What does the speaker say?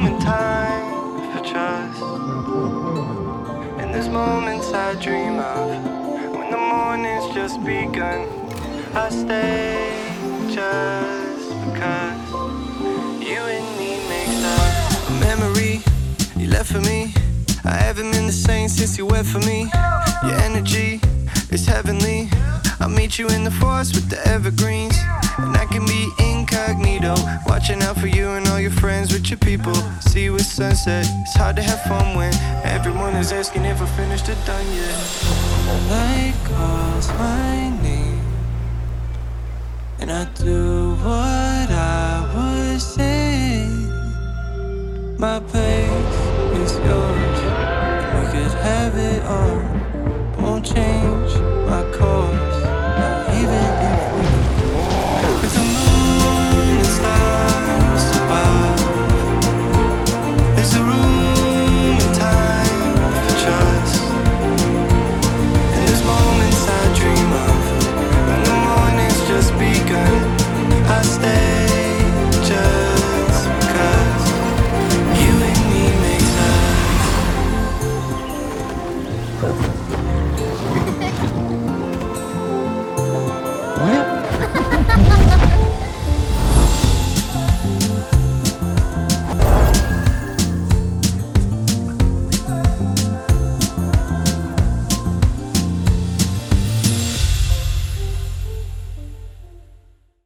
moment time for trust. And there's moments I dream of when the morning's just begun. I stay just because you and me make up a memory you left for me. I haven't been the same since you went for me. Your energy is heavenly. I'll meet you in the forest with the evergreens, and I can be incognito, watching out for you and with your people. See with sunset, it's hard to have fun when everyone is asking if I finished it done yet. The night calls my name, and I do what I was saying. My place is yours, and we could have it all. What?